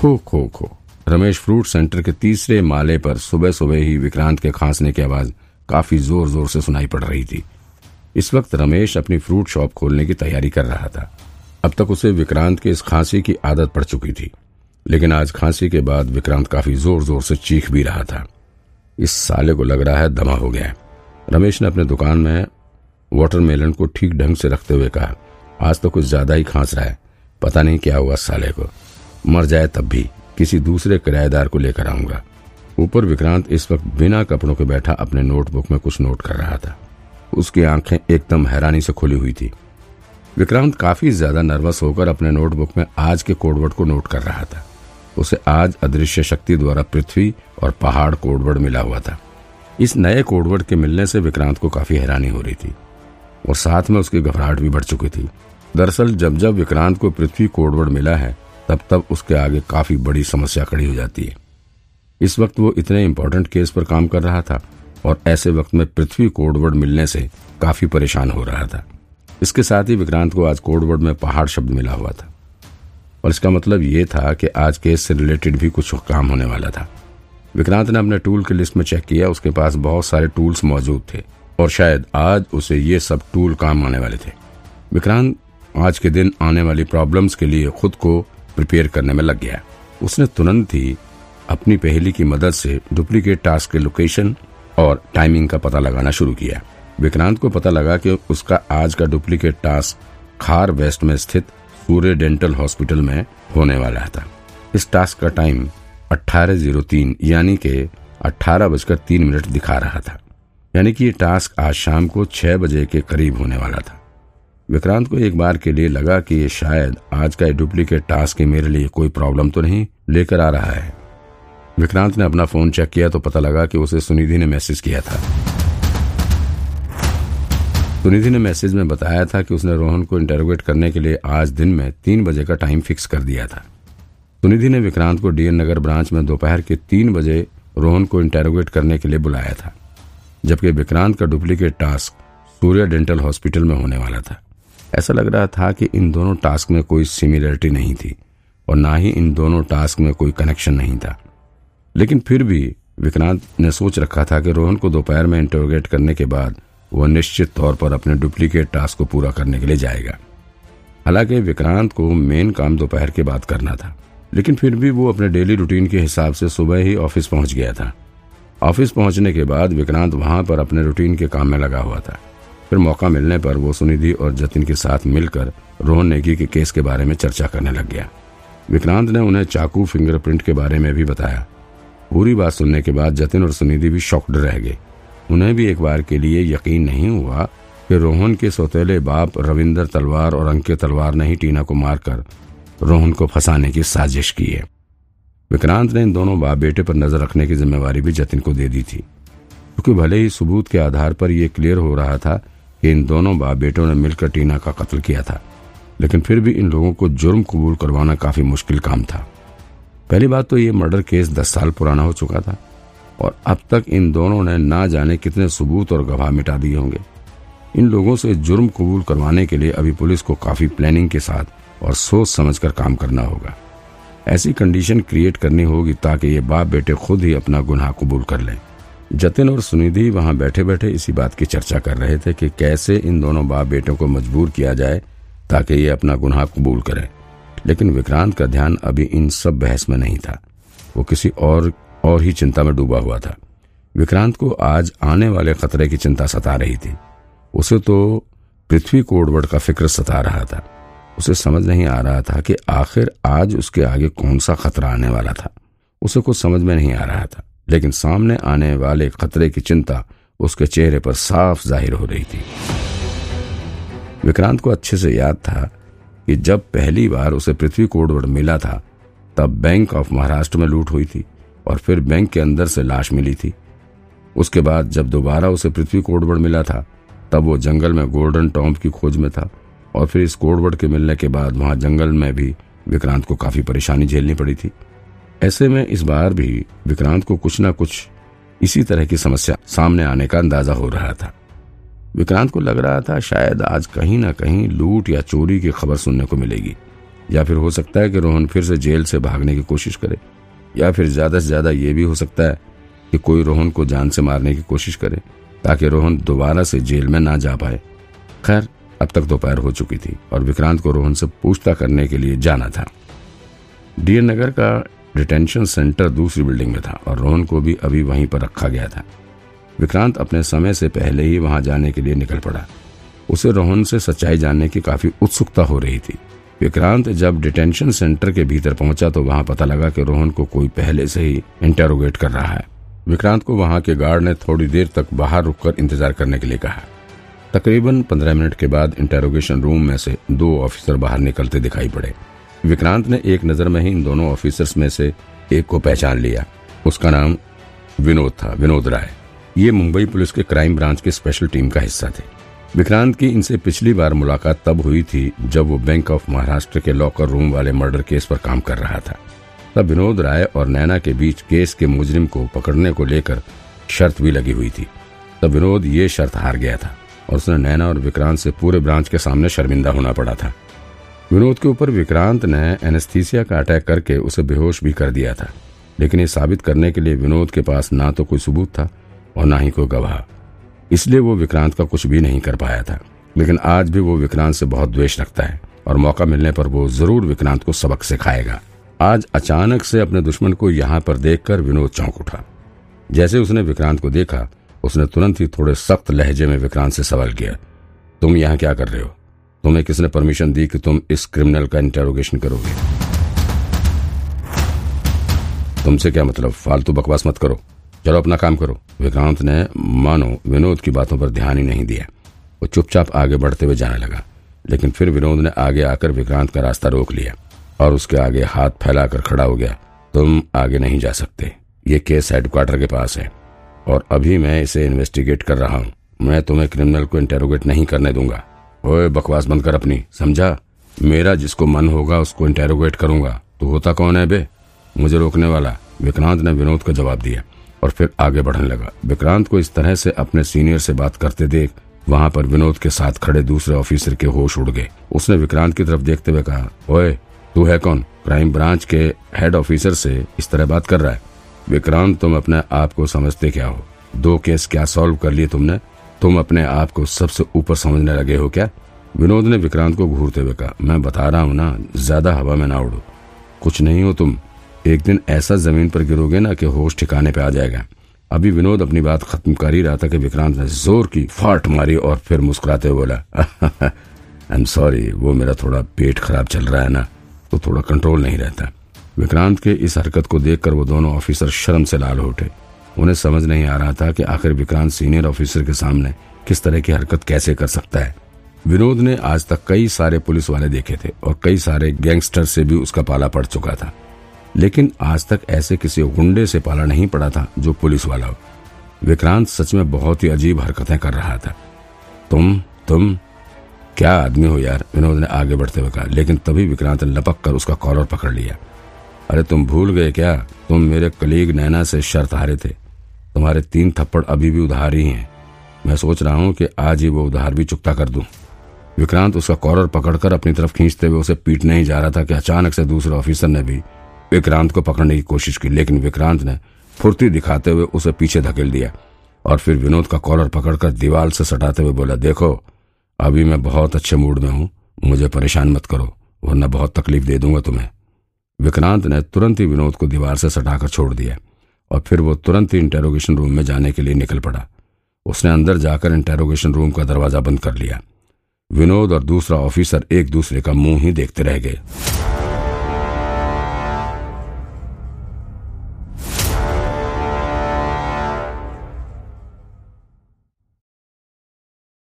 Kho kho kho. Ramesh fruit centre के तीसरे माले पर सुबह सुबह ही विक्रांत के खांसने की आवाज़ काफ़ी ज़ोर ज़ोर से सुनाई पड़ रही थी। इस वक्त रमेश अपनी फ्रूट शॉप खोलने की तैयारी कर रहा था। अब तक उसे विक्रांत के इस खांसी की आदत पड़ चुकी थी। लेकिन आज खांसी के बाद विक्रांत काफ़ी ज़ोर ज़ोर से चीख भी रहा था। इस साले को लग रहा है दमा हो गया है। रमेश ने अपने दुकान में वाटरमेलन को ठीक ढंग से रखते हुए कहा, आज तो कुछ ज़्यादा ही खांस रहा है। पता नहीं क्या हुआ साले को। मर जाए तब भी किसी दूसरे किराएदार को लेकर आऊँगा। ऊपर विक्रांत इस वक्त बिना कपड़ों के बैठा अपने नोटबुक में कुछ नोट कर रहा था। उसकी आँखें एकदम हैरानी से खुली हुई थी। विक्रांत काफ़ी ज़्यादा नर्वस होकर अपने नोटबुक में आज के कोडवर्ड को नोट कर रहा था। उसे आज अदृश्य शक्ति द्वारा पृथ्वी और पहाड़ कोडवर्ड मिला हुआ था। इस नए कोडवर्ड के मिलने से विक्रांत को काफ़ी हैरानी हो रही थी। और साथ में उसकी घबराहट भी बढ़ चुकी थी। दरअसल जब जब विक्रांत को पृथ्वी कोडवर्ड मिला है तब तब उसके आगे काफ़ी बड़ी समस्या खड़ी हो जाती है। इस वक्त वो इतने इम्पोर्टेंट केस पर काम कर रहा था और ऐसे वक्त में पृथ्वी कोडवर्ड मिलने से काफ़ी परेशान हो रहा था। इसके साथ ही विक्रांत को आज कोडवर्ड में पहाड़ शब्द मिला हुआ था। और इसका मतलब ये था कि आज केस से रिलेटेड भी कुछ काम होने वाला था। विक्रांत ने अपने टूल की लिस्ट में चेक किया, उसके पास बहुत सारे टूल्स मौजूद थे और शायद आज उसे ये सब टूल काम आने वाले थे। विक्रांत आज के दिन आने वाली प्रॉब्लम्स के लिए खुद को प्रिपेयर करने में लग गया। उसने तुरंत ही अपनी पहेली की मदद से डुप्लीकेट टास्क के लोकेशन और टाइमिंग का पता लगाना शुरू किया। विक्रांत को पता लगा कि उसका आज का डुप्लीकेट टास्क खार वेस्ट में स्थित सूर्य डेंटल हॉस्पिटल में होने वाला था। इस टास्क का टाइम अठारह ज़ीरो तीन, यानी के अठारह बजकर तीन मिनट दिखा रहा था। यानी कि ये टास्क आज शाम को छह बजे के करीब होने वाला था। विक्रांत को एक बार के लिए लगा कि शायद आज का डुप्लीकेट टास्क मेरे लिए कोई प्रॉब्लम तो नहीं, लेकर आ रहा है। विक्रांत ने अपना फ़ोन चेक किया तो पता लगा कि उसे सुनिधि ने मैसेज किया था। सुनिधि ने मैसेज में बताया था कि उसने रोहन को इंटरोगेट करने के लिए आज दिन में तीन बजे का टाइम फिक्स कर दिया था। सुनिधि ने विक्रांत को डीएन नगर ब्रांच में दोपहर के तीन बजे रोहन को इंटेरोगेट करने के लिए बुलाया था, जबकि विक्रांत का duplicate task Surya dental hospital में होने वाला था। ऐसा लग रहा था कि इन दोनों टास्क में कोई सिमिलरिटी नहीं थी, और ना ही इन दोनों टास्क में कोई कनेक्शन नहीं था। लेकिन फिर भी विक्रांत ने सोच रखा था कि रोहन को दोपहर में इंटरोगेट करने के बाद वह निश्चित तौर पर अपने डुप्लीकेट टास्क को पूरा करने के लिए जाएगा। हालाँकि विक्रांत को मेन काम दोपहर के बाद करना था, लेकिन फिर भी वो अपने डेली रूटीन के हिसाब से सुबह ही ऑफ़िस पहुँच गया था। ऑफ़िस पहुँचने के बाद विक्रांत वहाँ पर अपने रूटीन के काम में लगा हुआ था। फिर मौका मिलने पर वो सुनिधि और जतिन के साथ मिलकर रोहन नेगी के केस के बारे में चर्चा करने लग गया। विक्रांत ने उन्हें चाकू फिंगरप्रिंट के बारे में भी बताया। पूरी बात सुनने के बाद जतिन और सुनिधि भी शॉक्ड रह गए। उन्हें भी एक बार के लिए यकीन नहीं हुआ कि रोहन के सौतेले बाप रविंदर तलवार और अंकित तलवार ने ही टीना को मारकर रोहन को फंसाने की साजिश की है। विक्रांत ने इन दोनों बाप बेटे पर नज़र रखने की जिम्मेवारी भी जतिन को दे दी थी। क्योंकि भले ही सबूत के आधार पर यह क्लियर हो रहा था इन दोनों बाप बेटों ने मिलकर टीना का कत्ल किया था। लेकिन फिर भी इन लोगों को जुर्म कबूल करवाना काफ़ी मुश्किल काम था। पहली बात तो ये मर्डर केस दस साल पुराना हो चुका था और अब तक इन दोनों ने ना जाने कितने सबूत और गवाह मिटा दिए होंगे। इन लोगों से जुर्म कबूल करवाने के लिए अभी पुलिस को काफ़ी प्लानिंग के साथ और सोच समझकर काम करना होगा। ऐसी कंडीशन क्रिएट करनी होगी ताकि ये बाप बेटे खुद ही अपना गुनाह कबूल कर लें। जतिन और सुनिधि वहाँ बैठे बैठे इसी बात की चर्चा कर रहे थे कि कैसे इन दोनों बाप बेटों को मजबूर किया जाए ताकि ये अपना गुनाह कबूल करें। लेकिन विक्रांत का ध्यान अभी इन सब बहस में नहीं था। वो किसी और और ही चिंता में डूबा हुआ था। विक्रांत को आज आने वाले खतरे की चिंता सता रही थी। उसे तो पृथ्वी कोडवर्ड का फ़िक्र सता रहा था। उसे समझ नहीं आ रहा था कि आखिर आज उसके आगे कौन सा खतरा आने वाला था। उसे कुछ समझ में नहीं आ रहा था। लेकिन सामने आने वाले खतरे की चिंता उसके चेहरे पर साफ़ ज़ाहिर हो रही थी। विक्रांत को अच्छे से याद था कि जब पहली बार उसे पृथ्वी कोडवर्ड मिला था, तब बैंक ऑफ़ महाराष्ट्र में लूट हुई थी और फिर बैंक के अंदर से लाश मिली थी। उसके बाद जब दोबारा उसे पृथ्वी कोडवर्ड मिला था, तब वो जंगल में गोल्डन टॉम्प की खोज में था और फिर इस कोडवर्ड के मिलने के बाद वहाँ जंगल में भी विक्रांत को काफ़ी परेशानी झेलनी पड़ी थी। ऐसे में इस बार भी विक्रांत को कुछ ना कुछ इसी तरह की समस्या सामने आने का अंदाज़ा हो रहा था। विक्रांत को लग रहा था शायद आज कहीं ना कहीं लूट या चोरी की खबर सुनने को मिलेगी, या फिर हो सकता है कि रोहन फिर से जेल से भागने की कोशिश करे, या फिर ज़्यादा से ज़्यादा ये भी हो सकता है कि कोई रोहन को जान से मारने की कोशिश करे, ताकि रोहन दोबारा से जेल में ना जा पाए। खैर, अब तक दोपहर हो चुकी थी और विक्रांत को रोहन से पूछता करने के लिए जाना था। डीएन नगर का डिटेंशन सेंटर दूसरी बिल्डिंग में था और रोहन को भी अभी वहीं पर रखा गया था। विक्रांत अपने समय से पहले ही वहाँ जाने के लिए निकल पड़ा। उसे रोहन से सच्चाई जानने की काफ़ी उत्सुकता हो रही थी। विक्रांत जब डिटेंशन सेंटर के भीतर पहुँचा तो वहाँ पता लगा कि रोहन को कोई पहले से ही इंटेरोगेट कर रहा है। विक्रांत को वहाँ के गार्ड ने थोड़ी देर तक बाहर रुककर इंतज़ार करने के लिए कहा। तकरीबन पंद्रह मिनट के बाद इंटेरोगेशन रूम में से दो ऑफिसर बाहर निकलते दिखाई पड़े। विक्रांत ने एक नज़र में ही इन दोनों ऑफिसर्स में से एक को पहचान लिया। उसका नाम विनोद था, विनोद राय। ये मुंबई पुलिस के क्राइम ब्रांच के स्पेशल टीम का हिस्सा थे। विक्रांत की इनसे पिछली बार मुलाकात तब हुई थी जब वो बैंक ऑफ़ महाराष्ट्र के लॉकर रूम वाले मर्डर केस पर काम कर रहा था। तब विनोद राय और नैना के बीच केस के मुजरिम को पकड़ने को लेकर शर्त भी लगी हुई थी। तब विनोद ये शर्त हार गया था और उसने नैना और विक्रांत से पूरे ब्रांच के सामने शर्मिंदा होना पड़ा था। विनोद के ऊपर विक्रांत ने एनेस्थीसिया का अटैक करके उसे बेहोश भी कर दिया था। लेकिन ये साबित करने के लिए विनोद के पास ना तो कोई सबूत था और ना ही कोई गवाह। इसलिए वो विक्रांत का कुछ भी नहीं कर पाया था। लेकिन आज भी वो विक्रांत से बहुत द्वेष रखता है और मौका मिलने पर वो ज़रूर विक्रांत को सबक सिखाएगा। आज अचानक से अपने दुश्मन को यहाँ पर देखकर विनोद चौंक उठा। जैसे उसने विक्रांत को देखा, उसने तुरंत ही थोड़े सख्त लहजे में विक्रांत से सवाल किया, तुम यहाँ क्या कर रहे हो? तुम्हें किसने परमिशन दी कि तुम इस क्रिमिनल का इंटेरोगेशन करोगे? तुमसे क्या मतलब? फालतू बकवास मत करो। चलो अपना काम करो। विक्रांत ने मानो विनोद की बातों पर ध्यान ही नहीं दिया। वो चुपचाप आगे बढ़ते हुए जाने लगा। लेकिन फिर विनोद ने आगे आकर विक्रांत का रास्ता रोक लिया और उसके आगे हाथ फैलाकर खड़ा हो गया। तुम आगे नहीं जा सकते। ये केस हेडक्वार्टर के पास है और अभी मैं इसे इन्वेस्टिगेट कर रहा हूँ। मैं तुम्हें क्रिमिनल को इंटेरोगेट नहीं करने दूँगा। ओए बकवास बंद कर अपनी, समझा? मेरा जिसको मन होगा उसको इंटेरोगेट करूँगा। तो होता कौन है बे? मुझे रोकने वाला। विक्रांत ने विनोद का जवाब दिया और फिर आगे बढ़ने लगा। विक्रांत को इस तरह से अपने सीनियर से बात करते देख, वहाँ पर विनोद के साथ खड़े दूसरे ऑफिसर के होश उड़ गए। उसने विक्रांत की तरफ़ देखते हुए कहा, ओए, तू है कौन? क्राइम ब्रांच के हेड ऑफिसर से इस तरह बात कर रहा है? विक्रांत, तुम अपने आप को समझते क्या हो? दो केस क्या सॉल्व कर लिए तुमने? तुम अपने आप को सबसे ऊपर समझने लगे हो क्या? विनोद ने विक्रांत को घूरते हुए कहा, मैं बता रहा हूँ ना, ज़्यादा हवा में ना उड़ो। कुछ नहीं हो तुम। एक दिन ऐसा ज़मीन पर गिरोगे ना कि होश ठिकाने पे आ जाएगा। अभी विनोद अपनी बात खत्म कर ही रहा था कि विक्रांत ने ज़ोर की फाट मारी और फिर मुस्कुराते हुए बोला आई एम सॉरी वो मेरा थोड़ा पेट खराब चल रहा है ना तो थोड़ा कंट्रोल नहीं रहता। विक्रांत के इस हरकत को देखकर वो दोनों ऑफिसर शर्म से लाल उठे। उन्हें समझ नहीं आ रहा था कि आखिर विक्रांत सीनियर ऑफिसर के सामने किस तरह की हरकत कैसे कर सकता है। विनोद ने आज तक कई सारे पुलिस वाले देखे थे और कई सारे गैंगस्टर से भी उसका पाला पड़ चुका था। लेकिन आज तक ऐसे किसी गुंडे से पाला नहीं पड़ा था जो पुलिस वाला हो। विक्रांत सच में बहुत ही अजीब हरकतें कर रहा था। तुम तुम, क्या आदमी हो यार, विनोद ने आगे बढ़ते हुए कहा, लेकिन तभी विक्रांत ने लपक कर उसका कॉलर पकड़ लिया। अरे तुम भूल गए क्या? तुम मेरे कलीग नैना से शर्त हारे थे। तुम्हारे तीन थप्पड़ अभी भी उधार ही हैं। मैं सोच रहा हूँ कि आज ही वो उधार भी चुकता कर दूँ। विक्रांत उसका कॉलर पकड़कर अपनी तरफ़ खींचते हुए उसे पीटने ही जा रहा था कि अचानक से दूसरे ऑफिसर ने भी विक्रांत को पकड़ने की कोशिश की, लेकिन विक्रांत ने फुर्ती दिखाते हुए उसे पीछे धकेल दिया और फिर विनोद का कॉलर पकड़कर दीवार से सटाते हुए बोला, देखो, अभी मैं बहुत अच्छे मूड में हूँ, मुझे परेशान मत करो, वरना बहुत तकलीफ़ दे दूँगा तुम्हें। विक्रांत ने तुरंत ही विनोद को दीवार से सटाकर छोड़ दिया और फिर वो तुरंत ही इंटेरोगेशन रूम में जाने के लिए निकल पड़ा। उसने अंदर जाकर इंटेरोगेशन रूम का दरवाज़ा बंद कर लिया। विनोद और दूसरा ऑफिसर एक दूसरे का मुँह ही देखते रह गए।